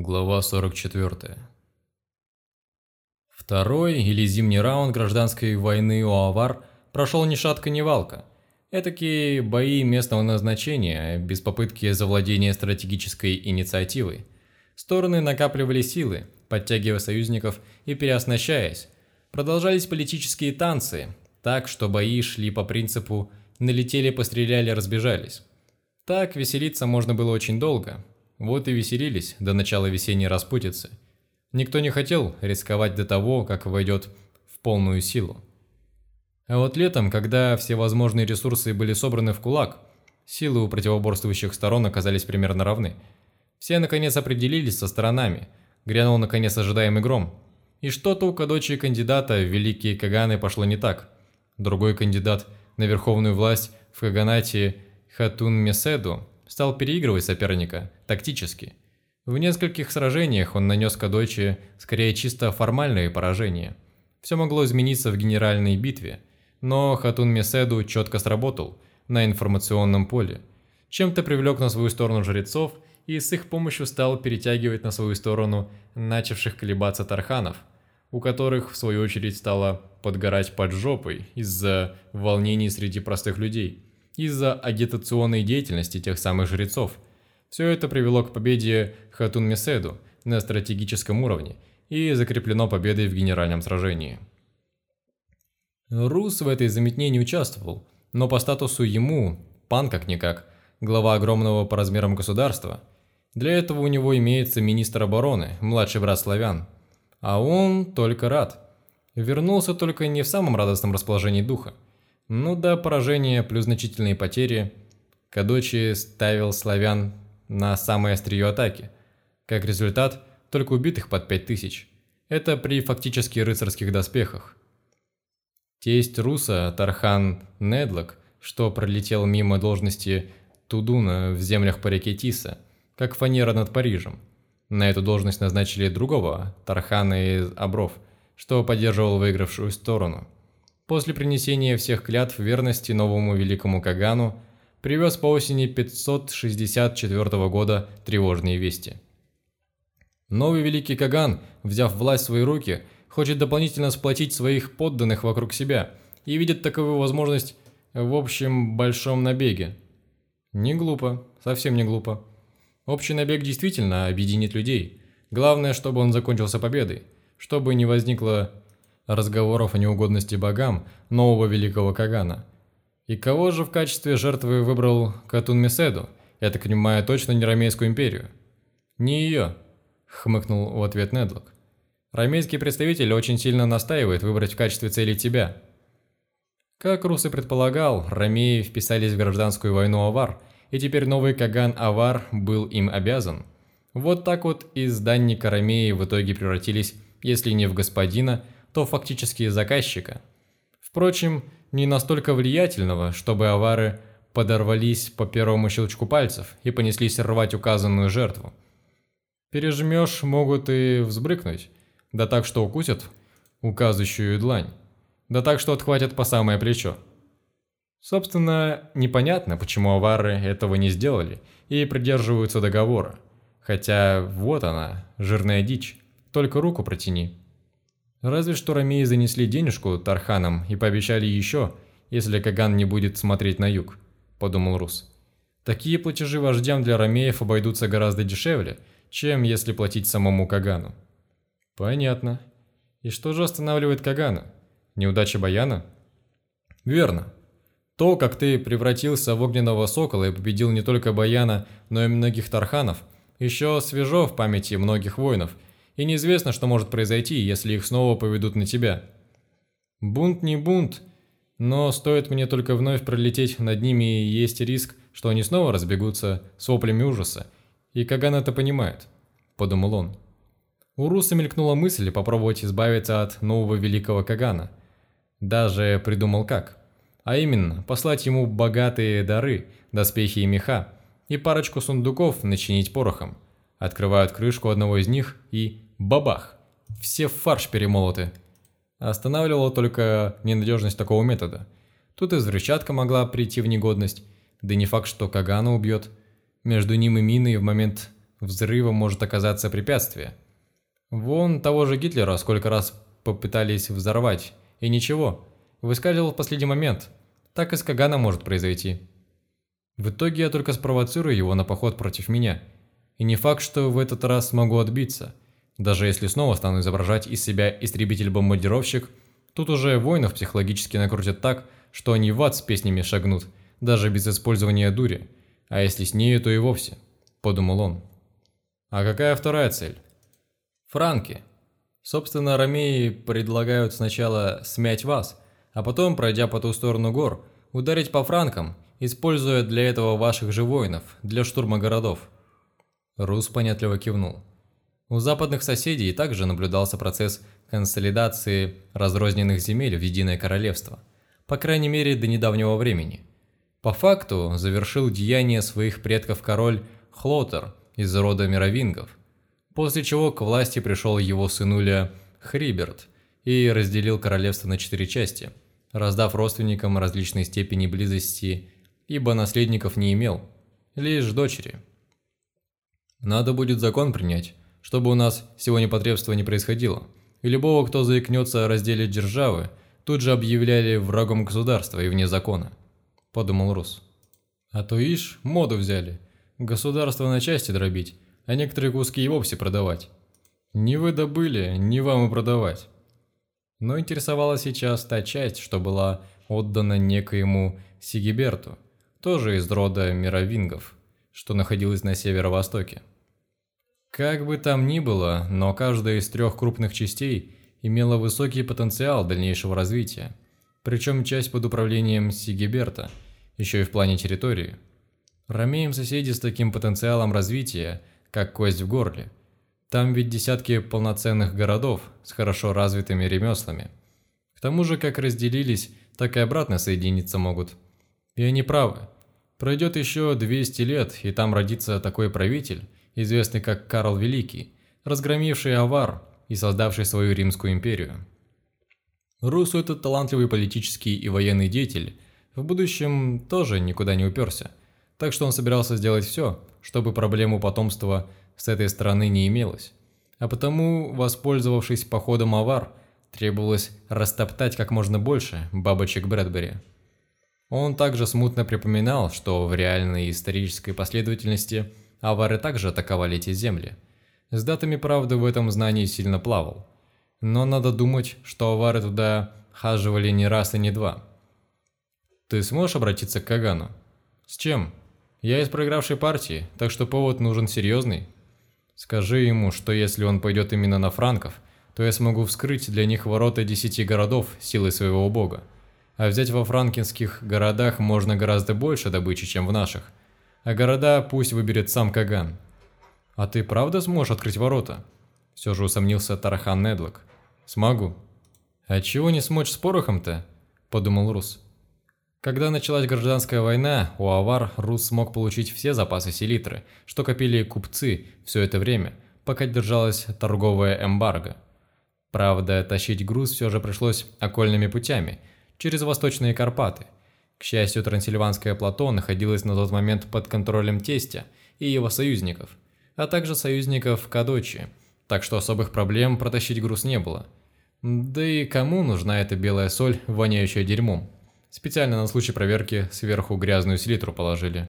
Глава 44. Второй или зимний раунд гражданской войны у Авар прошел ни шатка ни валка. Этакие бои местного назначения, без попытки завладения стратегической инициативой. Стороны накапливали силы, подтягивая союзников и переоснащаясь. Продолжались политические танцы, так что бои шли по принципу «налетели, постреляли, разбежались». Так веселиться можно было очень долго, вот и веселились до начала весенней распутицы. Никто не хотел рисковать до того, как войдет в полную силу. А вот летом, когда все возможные ресурсы были собраны в кулак, силы у противоборствующих сторон оказались примерно равны. Все наконец определились со сторонами, грянул наконец ожидаемый гром. И что-то у Кадочи кандидата в великие Каганы пошло не так. Другой кандидат на верховную власть в Каганате Хатун Меседу стал переигрывать соперника тактически. В нескольких сражениях он нанес Кадойчи скорее чисто формальные поражения. Все могло измениться в генеральной битве, но Хатун Меседу четко сработал на информационном поле. Чем-то привлек на свою сторону жрецов и с их помощью стал перетягивать на свою сторону начавших колебаться тарханов, у которых в свою очередь стало подгорать под жопой из-за волнений среди простых людей – из-за агитационной деятельности тех самых жрецов. Все это привело к победе Хатун Меседу на стратегическом уровне и закреплено победой в генеральном сражении. Рус в этой заметне не участвовал, но по статусу ему, пан как-никак, глава огромного по размерам государства. Для этого у него имеется министр обороны, младший брат славян. А он только рад. Вернулся только не в самом радостном расположении духа. Ну да, поражение плюс значительные потери. Кадочи ставил славян на самое острие атаки. Как результат, только убитых под 5000. Это при фактически рыцарских доспехах. Тесть Руса, Тархан Недлок, что пролетел мимо должности Тудуна в землях по реке Тиса, как фанера над Парижем. На эту должность назначили другого, Тархана из Абров, что поддерживал выигравшую сторону – после принесения всех клятв верности новому великому Кагану, привез по осени 564 года тревожные вести. Новый великий Каган, взяв власть в свои руки, хочет дополнительно сплотить своих подданных вокруг себя и видит таковую возможность в общем большом набеге. Не глупо, совсем не глупо. Общий набег действительно объединит людей. Главное, чтобы он закончился победой, чтобы не возникло разговоров о неугодности богам нового великого Кагана. И кого же в качестве жертвы выбрал Катун Меседу? Я так понимаю, точно не Ромейскую империю. Не ее, хмыкнул в ответ Недлок. Ромейский представитель очень сильно настаивает выбрать в качестве цели тебя. Как Рус и предполагал, ромеи вписались в гражданскую войну Авар, и теперь новый Каган Авар был им обязан. Вот так вот из данника ромеи в итоге превратились, если не в господина, то фактически заказчика. Впрочем, не настолько влиятельного, чтобы авары подорвались по первому щелчку пальцев и понеслись рвать указанную жертву. Пережмешь, могут и взбрыкнуть, да так, что укусят указывающую длань, да так, что отхватят по самое плечо. Собственно, непонятно, почему авары этого не сделали и придерживаются договора. Хотя вот она, жирная дичь, только руку протяни. Разве что ромеи занесли денежку Тарханам и пообещали еще, если Каган не будет смотреть на юг, подумал Рус. Такие платежи вождям для ромеев обойдутся гораздо дешевле, чем если платить самому Кагану. Понятно. И что же останавливает Кагана? Неудача Баяна? Верно. То, как ты превратился в огненного сокола и победил не только Баяна, но и многих Тарханов, еще свежо в памяти многих воинов – и неизвестно, что может произойти, если их снова поведут на тебя. Бунт не бунт, но стоит мне только вновь пролететь над ними, и есть риск, что они снова разбегутся с воплями ужаса. И Каган это понимает, подумал он. У Руса мелькнула мысль попробовать избавиться от нового великого Кагана. Даже придумал как. А именно, послать ему богатые дары, доспехи и меха, и парочку сундуков начинить порохом. Открывают крышку одного из них и Бабах! Все в фарш перемолоты. Останавливала только ненадежность такого метода. Тут и взрывчатка могла прийти в негодность, да не факт, что Кагана убьет. Между ним и Миной в момент взрывом может оказаться препятствие. Вон того же Гитлера сколько раз попытались взорвать, и ничего, выскальзывал в последний момент. Так и с Каганом может произойти. В итоге я только спровоцирую его на поход против меня. И не факт, что в этот раз смогу отбиться. Даже если снова стану изображать из себя истребитель-бомбардировщик, тут уже воинов психологически накрутят так, что они в ад с песнями шагнут, даже без использования дури. А если с нею, то и вовсе, подумал он. А какая вторая цель? Франки. Собственно, ромеи предлагают сначала смять вас, а потом, пройдя по ту сторону гор, ударить по франкам, используя для этого ваших же воинов, для штурма городов. Рус понятливо кивнул. У западных соседей также наблюдался процесс консолидации разрозненных земель в единое королевство, по крайней мере до недавнего времени. По факту завершил деяние своих предков король Хлотер из рода мировингов, после чего к власти пришел его сынуля Хриберт и разделил королевство на четыре части, раздав родственникам различной степени близости, ибо наследников не имел, лишь дочери. Надо будет закон принять, чтобы у нас всего непотребства не происходило, и любого, кто заикнется о разделе державы, тут же объявляли врагом государства и вне закона, подумал Рус. А то ишь, моду взяли, государство на части дробить, а некоторые куски и вовсе продавать. Не вы добыли, не вам и продавать. Но интересовала сейчас та часть, что была отдана некоему Сигиберту, тоже из рода мировингов, что находилась на северо-востоке. Как бы там ни было, но каждая из трех крупных частей имела высокий потенциал дальнейшего развития, причем часть под управлением Сигиберта, еще и в плане территории. Ромеем соседи с таким потенциалом развития – как кость в горле. Там ведь десятки полноценных городов с хорошо развитыми ремеслами. К тому же, как разделились, так и обратно соединиться могут. И они правы. Пройдет еще 200 лет, и там родится такой правитель, известный как Карл Великий, разгромивший Авар и создавший свою Римскую империю. Русу этот талантливый политический и военный деятель в будущем тоже никуда не уперся, так что он собирался сделать все, чтобы проблему потомства с этой стороны не имелось. А потому, воспользовавшись походом авар, требовалось растоптать как можно больше бабочек Брэдбери. Он также смутно припоминал, что в реальной исторической последовательности авары также атаковали эти земли. С датами, правда, в этом знании сильно плавал. Но надо думать, что авары туда хаживали не раз и не два. «Ты сможешь обратиться к Кагану?» «С чем?» Я из проигравшей партии, так что повод нужен серьезный. Скажи ему, что если он пойдет именно на франков, то я смогу вскрыть для них ворота десяти городов силой своего бога. А взять во франкинских городах можно гораздо больше добычи, чем в наших. А города пусть выберет сам Каган. А ты правда сможешь открыть ворота? Все же усомнился Тарахан Недлок. Смогу. А чего не смочь с порохом-то? Подумал Рус. Когда началась гражданская война, у авар Рус смог получить все запасы селитры, что копили купцы все это время, пока держалась торговая эмбарго. Правда, тащить груз все же пришлось окольными путями, через Восточные Карпаты. К счастью, Трансильванское плато находилось на тот момент под контролем тестя и его союзников, а также союзников Кадочи, так что особых проблем протащить груз не было. Да и кому нужна эта белая соль, воняющая дерьмом? Специально на случай проверки сверху грязную селитру положили.